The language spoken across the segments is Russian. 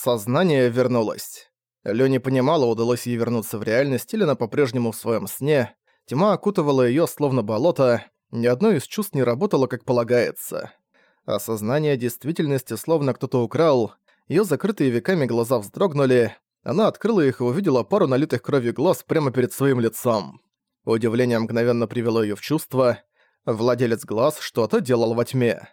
Сознание вернулось. Лё не понимала, удалось ей вернуться в реальность или она по-прежнему в своем сне. Тьма окутывала ее словно болото, ни одно из чувств не работало как полагается. Осознание действительности словно кто-то украл, ее закрытые веками глаза вздрогнули, она открыла их и увидела пару налитых кровью глаз прямо перед своим лицом. Удивление мгновенно привело ее в чувство. Владелец глаз что-то делал во тьме.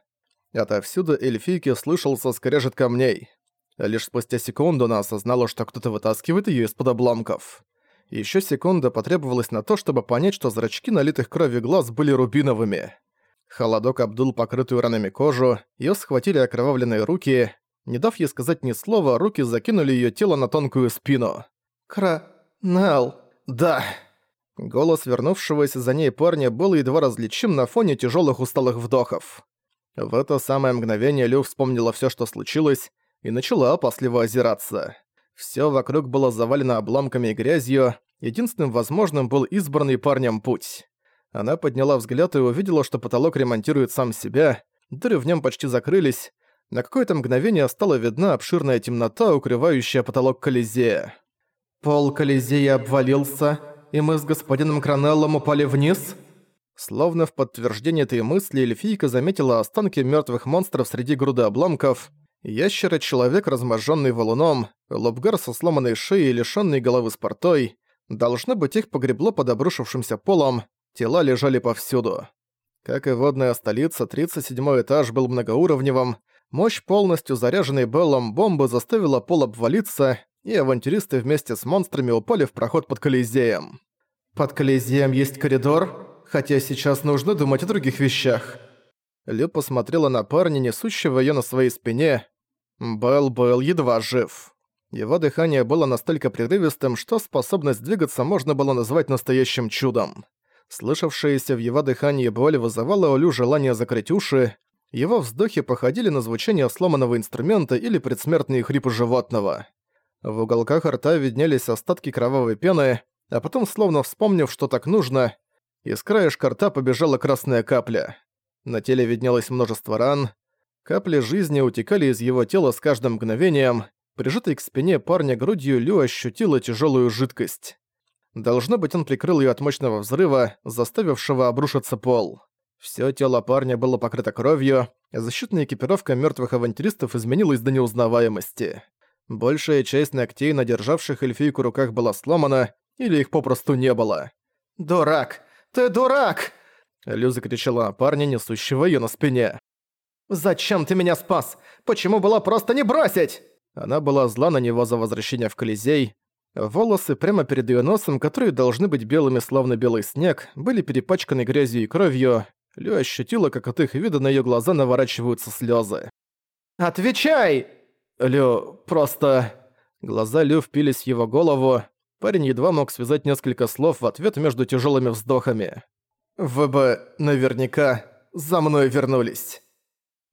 Отовсюду эльфийки слышался скрежет камней. Лишь спустя секунду она осознала, что кто-то вытаскивает ее из-под обломков. Еще секунда потребовалась на то, чтобы понять, что зрачки налитых кровью глаз были рубиновыми. Холодок обдул покрытую ранами кожу, ее схватили окровавленные руки. Не дав ей сказать ни слова, руки закинули ее тело на тонкую спину. «Кра... Нел... Да...» Голос вернувшегося за ней парня был едва различим на фоне тяжелых усталых вдохов. В это самое мгновение Лю вспомнила все, что случилось, и начала опасливо озираться. Все вокруг было завалено обломками и грязью, единственным возможным был избранный парнем путь. Она подняла взгляд и увидела, что потолок ремонтирует сам себя, дыры в нем почти закрылись, на какое-то мгновение стала видна обширная темнота, укрывающая потолок Колизея. «Пол Колизея обвалился, и мы с господином Кранеллом упали вниз?» Словно в подтверждение этой мысли эльфийка заметила останки мертвых монстров среди груды обломков – Ящера-человек, разможженный валуном, лобгар со сломанной шеей и лишённый головы с портой. Должно быть, их погребло под обрушившимся полом, тела лежали повсюду. Как и водная столица, 37-й этаж был многоуровневым, мощь полностью заряженной Беллом бомбы заставила пол обвалиться, и авантюристы вместе с монстрами упали в проход под Колизеем. «Под Колизеем есть коридор, хотя сейчас нужно думать о других вещах». Лю посмотрела на парня, несущего её на своей спине, Белл был едва жив. Его дыхание было настолько прерывистым, что способность двигаться можно было назвать настоящим чудом. Слышавшаяся в его дыхании боль вызывала у Лю желание закрыть уши, его вздохи походили на звучание сломанного инструмента или предсмертные хрипы животного. В уголках рта виднелись остатки кровавой пены, а потом, словно вспомнив, что так нужно, из краешка рта побежала красная капля. На теле виднелось множество ран, Капли жизни утекали из его тела с каждым мгновением. Прижатый к спине парня грудью Лю ощутила тяжелую жидкость. Должно быть, он прикрыл ее от мощного взрыва, заставившего обрушиться пол. Всё тело парня было покрыто кровью, а защитная экипировка мёртвых авантюристов изменилась до неузнаваемости. Большая часть ногтей на державших эльфийку руках была сломана, или их попросту не было. «Дурак! Ты дурак!» Лю закричала на парня, несущего её на спине. «Зачем ты меня спас? Почему было просто не бросить?» Она была зла на него за возвращение в Колизей. Волосы прямо перед её носом, которые должны быть белыми словно белый снег, были перепачканы грязью и кровью. Лю ощутила, как от их вида на её глаза наворачиваются слёзы. «Отвечай!» Лю, просто... Глаза Лю впились в его голову. Парень едва мог связать несколько слов в ответ между тяжёлыми вздохами. «Вы бы наверняка за мной вернулись».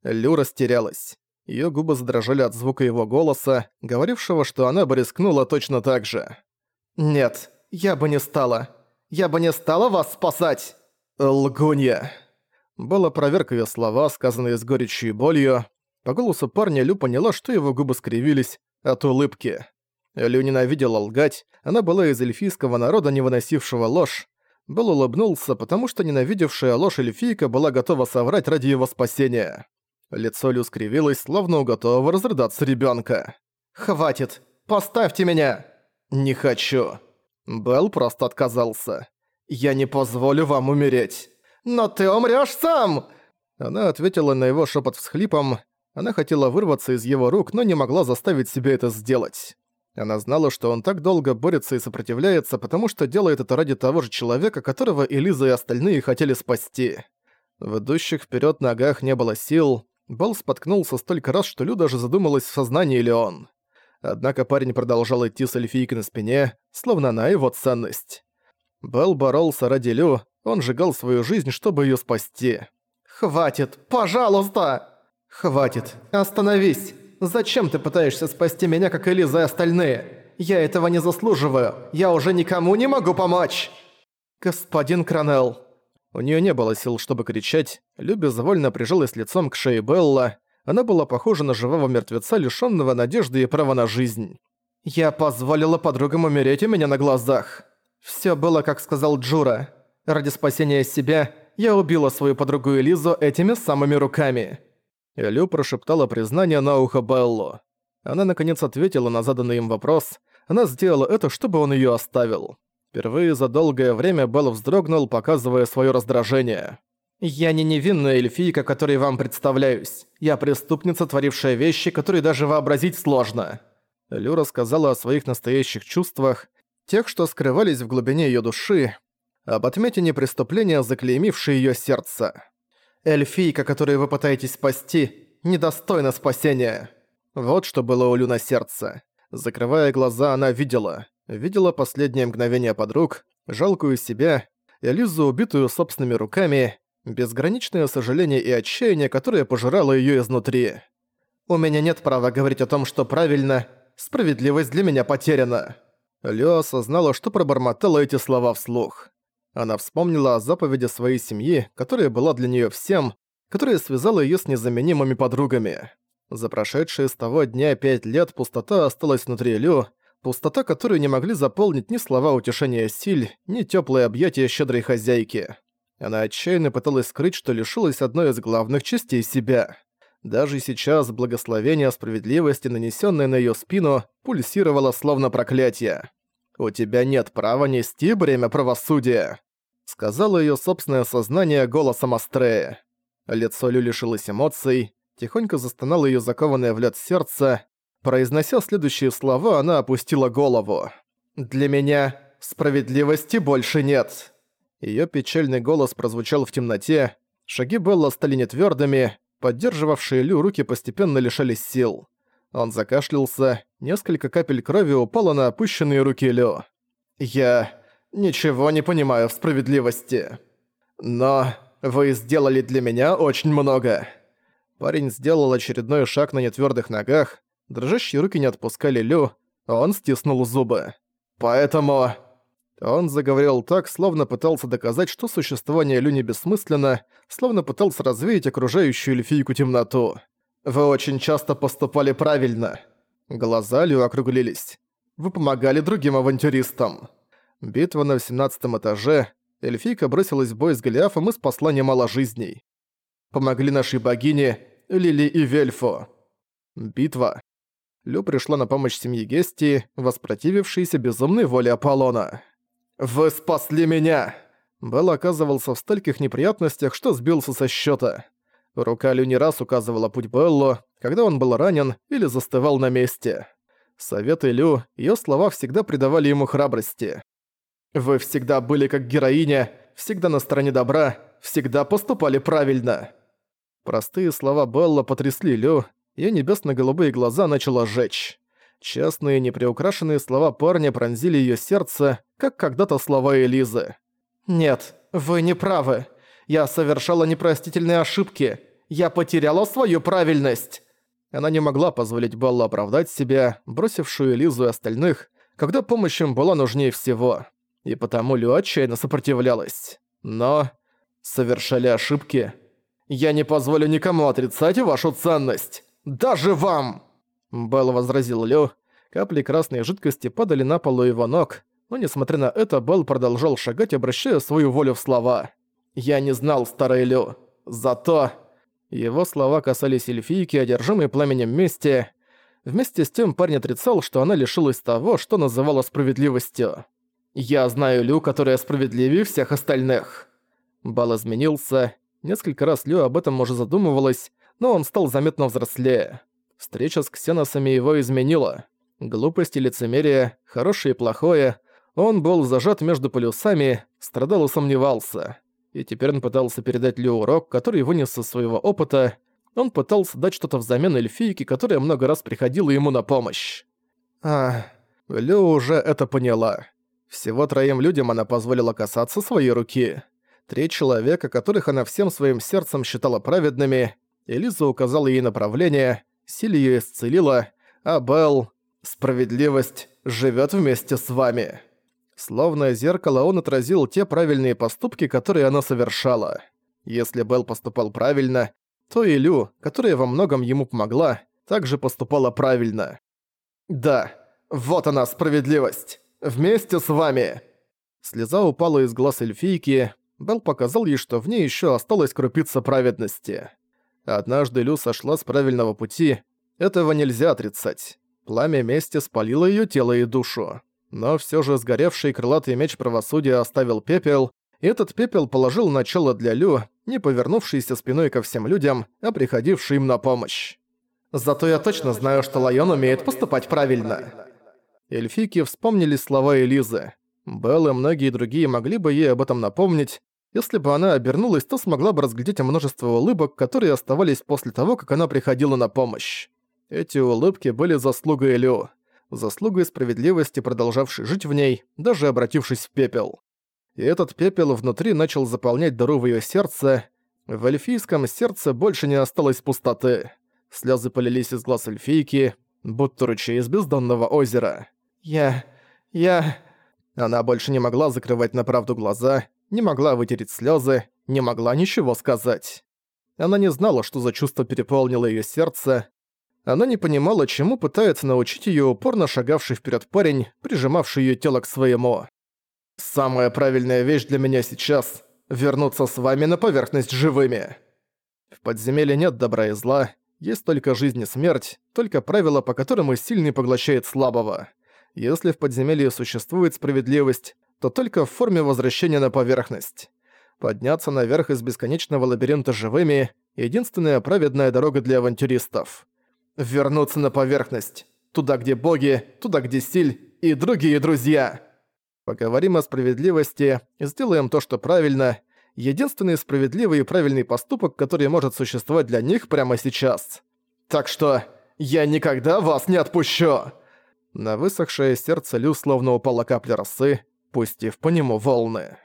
Лю растерялась. Её губы задрожали от звука его голоса, говорившего, что она бы рискнула точно так же. «Нет, я бы не стала. Я бы не стала вас спасать!» «Лгунья!» Была проверка её слова, сказанные с горечью и болью. По голосу парня Лю поняла, что его губы скривились от улыбки. Лю ненавидела лгать, она была из эльфийского народа, не выносившего ложь. Был улыбнулся, потому что ненавидевшая ложь эльфийка была готова соврать ради его спасения. Лицо Лю скривилось, словно у готового разрыдаться ребёнка. «Хватит! Поставьте меня!» «Не хочу!» Белл просто отказался. «Я не позволю вам умереть!» «Но ты умрёшь сам!» Она ответила на его шепот всхлипом. Она хотела вырваться из его рук, но не могла заставить себя это сделать. Она знала, что он так долго борется и сопротивляется, потому что делает это ради того же человека, которого Элиза и остальные хотели спасти. В идущих вперед ногах не было сил, Белл споткнулся столько раз, что Лю даже задумалась, в сознании ли он. Однако парень продолжал идти с эльфийкой на спине, словно она его ценность. Белл боролся ради Лю, он сжигал свою жизнь, чтобы её спасти. «Хватит! Пожалуйста!» «Хватит! Остановись! Зачем ты пытаешься спасти меня, как Элиза и остальные? Я этого не заслуживаю! Я уже никому не могу помочь!» «Господин Кранелл!» У нее не было сил, чтобы кричать, Лю безвольно прижалась лицом к шее Белла. Она была похожа на живого мертвеца, лишённого надежды и права на жизнь. «Я позволила подругам умереть у меня на глазах. Всё было, как сказал Джура. Ради спасения себя я убила свою подругу Элизу этими самыми руками». Элю прошептала признание на ухо Беллу. Она наконец ответила на заданный им вопрос. Она сделала это, чтобы он её оставил. Впервые за долгое время Белл вздрогнул, показывая своё раздражение. «Я не невинная эльфийка, которой вам представляюсь. Я преступница, творившая вещи, которые даже вообразить сложно». Лю рассказала о своих настоящих чувствах, тех, что скрывались в глубине её души, об отметине преступления, заклеймившей её сердце. «Эльфийка, которую вы пытаетесь спасти, недостойна спасения». Вот что было у Лю на сердце. Закрывая глаза, она видела. Видела последнее мгновение подруг, жалкую себя, Элизу, убитую собственными руками, безграничное сожаление и отчаяние, которое пожирало её изнутри. «У меня нет права говорить о том, что правильно. Справедливость для меня потеряна». Лё осознала, что пробормотала эти слова вслух. Она вспомнила о заповеди своей семьи, которая была для неё всем, которая связала её с незаменимыми подругами. За прошедшие с того дня пять лет пустота осталась внутри Лю, пустота, которую не могли заполнить ни слова утешения Силь, ни тёплые объятия щедрой хозяйки. Она отчаянно пыталась скрыть, что лишилась одной из главных частей себя. Даже сейчас благословение справедливости, нанесённое на её спину, пульсировало словно проклятие. «У тебя нет права нести бремя правосудия», — сказала её собственное сознание голосом Астрея. Лицо Лю лишилось эмоций, тихонько застонало её закованное в лед сердце. Произнося следующие слова, она опустила голову. «Для меня справедливости больше нет». Её печальный голос прозвучал в темноте, шаги Белла стали нетвёрдыми, поддерживавшие Лю руки постепенно лишались сил. Он закашлялся, несколько капель крови упало на опущенные руки Лё. «Я ничего не понимаю в справедливости. Но вы сделали для меня очень много». Парень сделал очередной шаг на нетвёрдых ногах, дрожащие руки не отпускали Лю, он стиснул зубы. «Поэтому...» Он заговорил так, словно пытался доказать, что существование Лю не бессмысленно, словно пытался развеять окружающую эльфийку темноту. Вы очень часто поступали правильно. Глаза Лю округлились. Вы помогали другим авантюристам. Битва на 17 этаже. Эльфийка бросилась в бой с Голиафом и спасла немало жизней. Помогли нашей богине Лили и Вельфу. Битва. Лю пришла на помощь семье Гести, воспротивившейся безумной воле Аполлона. «Вы спасли меня!» Белл оказывался в стольких неприятностях, что сбился со счета. Рука Лю не раз указывала путь Беллу, когда он был ранен или застывал на месте. Советы Лю, её слова всегда придавали ему храбрости. «Вы всегда были как героиня, всегда на стороне добра, всегда поступали правильно». Простые слова Белла потрясли Лю, её небесно-голубые глаза начало жечь. Честные, неприукрашенные слова парня пронзили её сердце, как когда-то слова Элизы. «Нет, вы не правы. Я совершала непростительные ошибки. Я потеряла свою правильность». Она не могла позволить Беллу оправдать себя, бросившую Лизу и остальных, когда помощь им была нужнее всего. И потому Лю отчаянно сопротивлялась. Но... Совершали ошибки. «Я не позволю никому отрицать вашу ценность. Даже вам!» Белл возразил Лю. Капли красной жидкости падали на полу его ног, но несмотря на это, Белл продолжал шагать, обращая свою волю в слова. «Я не знал, старый Лю. Зато...» Его слова касались эльфийки, одержимой пламенем мести. Вместе с тем парень отрицал, что она лишилась того, что называла справедливостью. «Я знаю Лю, которая справедливее всех остальных». Бал изменился. Несколько раз Лю об этом уже задумывалась, но он стал заметно взрослее. Встреча с ксеносами его изменила. Глупость и лицемерие, хорошее и плохое. Он был зажат между полюсами, страдал и сомневался и теперь он пытался передать Лю урок, который вынес со своего опыта. Он пытался дать что-то взамен эльфийке, которая много раз приходила ему на помощь. А, Лю уже это поняла. Всего троим людям она позволила касаться своей руки. Три человека, которых она всем своим сердцем считала праведными, Элиза указала ей направление, Силь её исцелила, а Белл... Справедливость живет вместе с вами. Словно зеркало он отразил те правильные поступки, которые она совершала. Если Белл поступал правильно, то и Лю, которая во многом ему помогла, также поступала правильно. «Да, вот она, справедливость! Вместе с вами!» Слеза упала из глаз эльфийки, Белл показал ей, что в ней еще осталась крупица праведности. Однажды Лю сошла с правильного пути, этого нельзя отрицать. Пламя мести спалило ее тело и душу. Но все же сгоревший крылатый меч правосудия оставил пепел, и этот пепел положил начало для Лю, не повернувшийся спиной ко всем людям, а приходивший им на помощь. «Зато я точно знаю, что Лайон умеет поступать правильно». Эльфийки вспомнили слова Элизы. Белл и многие другие могли бы ей об этом напомнить. Если бы она обернулась, то смогла бы разглядеть множество улыбок, которые оставались после того, как она приходила на помощь. Эти улыбки были заслугой Лю заслугой справедливости, продолжавшей жить в ней, даже обратившись в пепел. И этот пепел внутри начал заполнять дыру в её сердце. В эльфийском сердце больше не осталось пустоты. Слёзы полились из глаз эльфийки, будто ручей из бездонного озера. «Я... я...» Она больше не могла закрывать на правду глаза, не могла вытереть слёзы, не могла ничего сказать. Она не знала, что за чувство переполнило её сердце, она не понимала, чему пытается научить её упорно шагавший вперед парень, прижимавший её тело к своему. «Самая правильная вещь для меня сейчас — вернуться с вами на поверхность живыми». В подземелье нет добра и зла, есть только жизнь и смерть, только правила, по которым сильный поглощает слабого. Если в подземелье существует справедливость, то только в форме возвращения на поверхность. Подняться наверх из бесконечного лабиринта живыми — единственная праведная дорога для авантюристов вернуться на поверхность. Туда, где боги, туда, где стиль и другие друзья. Поговорим о справедливости, сделаем то, что правильно. Единственный справедливый и правильный поступок, который может существовать для них прямо сейчас. Так что я никогда вас не отпущу!» На высохшее сердце Лю словно упала капля росы, пустив по нему волны.